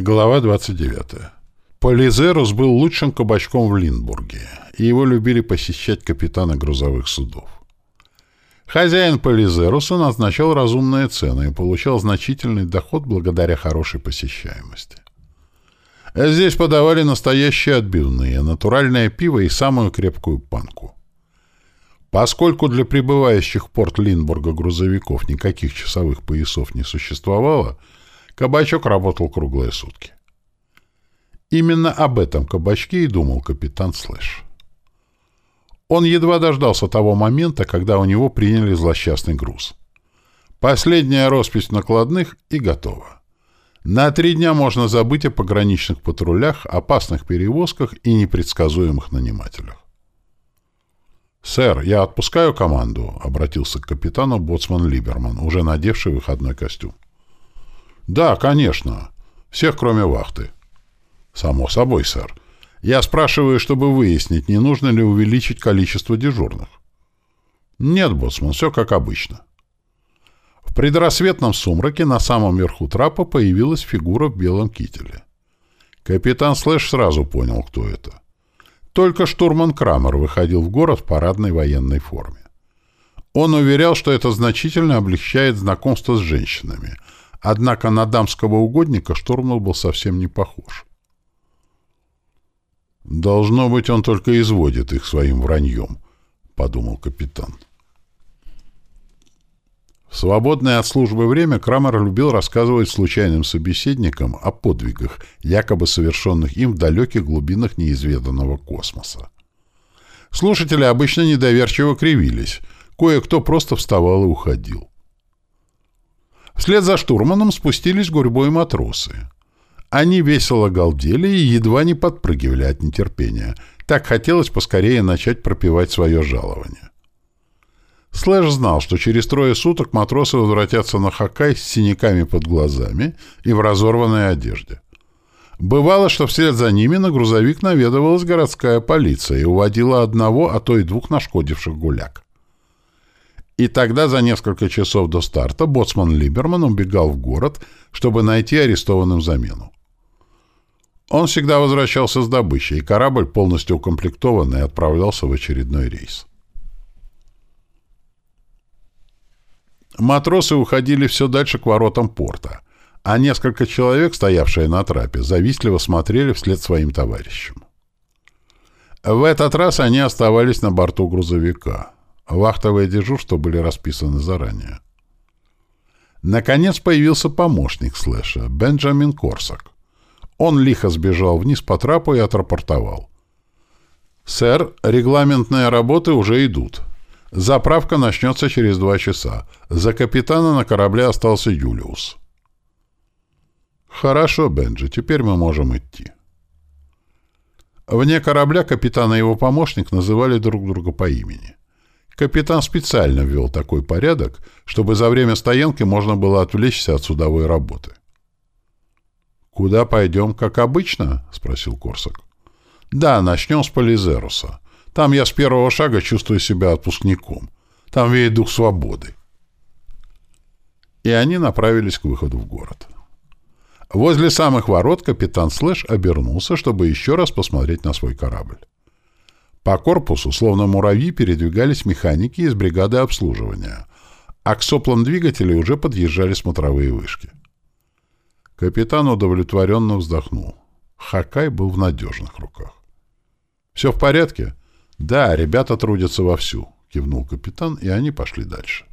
Глава 29. Полизерус был лучшим кабачком в Линбурге, и его любили посещать капитаны грузовых судов. Хозяин Полизеруса назначал разумные цены и получал значительный доход благодаря хорошей посещаемости. Здесь подавали настоящие отбивные, натуральное пиво и самую крепкую панку. Поскольку для прибывающих в порт Линбурга грузовиков никаких часовых поясов не существовало, Кабачок работал круглые сутки. Именно об этом кабачке и думал капитан Слэш. Он едва дождался того момента, когда у него приняли злосчастный груз. Последняя роспись накладных и готова. На три дня можно забыть о пограничных патрулях, опасных перевозках и непредсказуемых нанимателях. «Сэр, я отпускаю команду», — обратился к капитану боцман Либерман, уже надевший выходной костюм. «Да, конечно. Всех, кроме вахты». «Само собой, сэр. Я спрашиваю, чтобы выяснить, не нужно ли увеличить количество дежурных». «Нет, боцман, все как обычно». В предрассветном сумраке на самом верху трапа появилась фигура в белом кителе. Капитан Слэш сразу понял, кто это. Только штурман Крамер выходил в город в парадной военной форме. Он уверял, что это значительно облегчает знакомство с женщинами, Однако на дамского угодника Штурман был совсем не похож. «Должно быть, он только изводит их своим враньем», — подумал капитан. В свободное от службы время Крамер любил рассказывать случайным собеседникам о подвигах, якобы совершенных им в далеких глубинах неизведанного космоса. Слушатели обычно недоверчиво кривились, кое-кто просто вставал и уходил. Вслед за штурманом спустились гурьбой матросы. Они весело галдели и едва не подпрыгивали от нетерпения. Так хотелось поскорее начать пропивать свое жалование. Слэш знал, что через трое суток матросы возвратятся на Хакай с синяками под глазами и в разорванной одежде. Бывало, что вслед за ними на грузовик наведывалась городская полиция и уводила одного, а то и двух нашкодивших гуляк. И тогда за несколько часов до старта боцман Либерман убегал в город, чтобы найти арестованным замену. Он всегда возвращался с добычей, и корабль, полностью укомплектованный, отправлялся в очередной рейс. Матросы уходили все дальше к воротам порта, а несколько человек, стоявшие на трапе, завистливо смотрели вслед своим товарищам. В этот раз они оставались на борту грузовика. Вахтовые дежурства были расписаны заранее. Наконец появился помощник Слэша, Бенджамин Корсак. Он лихо сбежал вниз по трапу и отрапортовал. «Сэр, регламентные работы уже идут. Заправка начнется через два часа. За капитана на корабле остался Юлиус». «Хорошо, Бенджи, теперь мы можем идти». Вне корабля капитан и его помощник называли друг друга по имени. Капитан специально ввел такой порядок, чтобы за время стоянки можно было отвлечься от судовой работы. «Куда пойдем, как обычно?» — спросил Корсак. «Да, начнем с Полизеруса. Там я с первого шага чувствую себя отпускником. Там веет дух свободы». И они направились к выходу в город. Возле самых ворот капитан Слэш обернулся, чтобы еще раз посмотреть на свой корабль. По корпусу, словно муравьи, передвигались механики из бригады обслуживания, а к соплам двигателей уже подъезжали смотровые вышки. Капитан удовлетворенно вздохнул. Хакай был в надежных руках. «Все в порядке?» «Да, ребята трудятся вовсю», — кивнул капитан, и они пошли дальше.